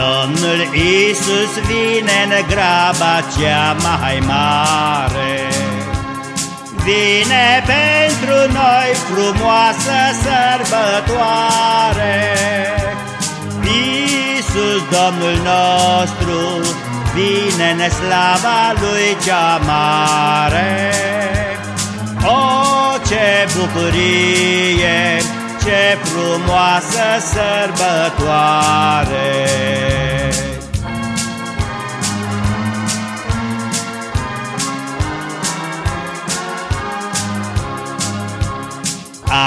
Domnul Isus vine în graba cea mai mare. Vine pentru noi frumoasă sărbătoare. Iisus, Domnul nostru, vine în slava Lui cea mare. O, ce bucurie, ce frumoasă sărbătoare!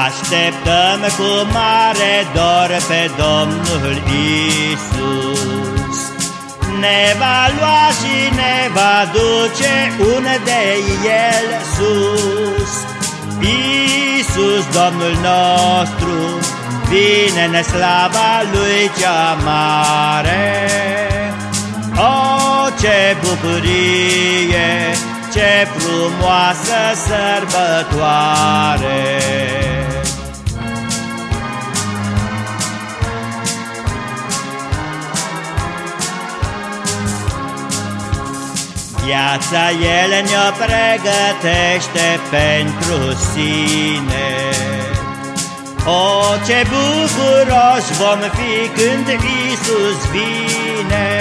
Așteptăm cu mare dor pe Domnul Isus. Ne va lua și ne va duce unde El sus. Isus, Domnul nostru, vine în slava Lui cea mare. O, ce bucurie, ce frumoasă sărbătoare! Viața El ne-o pregătește pentru sine. O, ce bucuroși vom fi când Isus vine!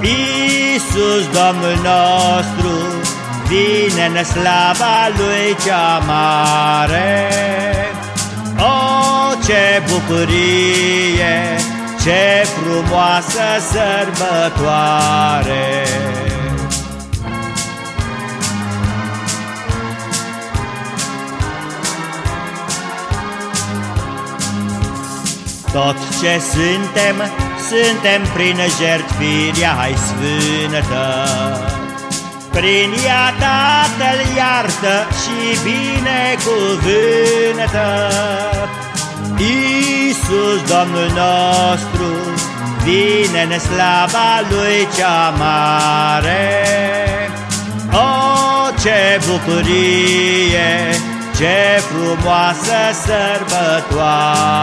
Isus, Domnul nostru, vine în slava Lui cea mare. O, ce bucurie, ce frumoasă sărbătoare! Tot ce suntem, suntem prin jertfirea ai sfântă. Prin ea Tatăl iartă și binecuvântă. Iisus, Domnul nostru, vine în slava Lui cea mare. O, ce bucurie, ce frumoasă sărbătoare!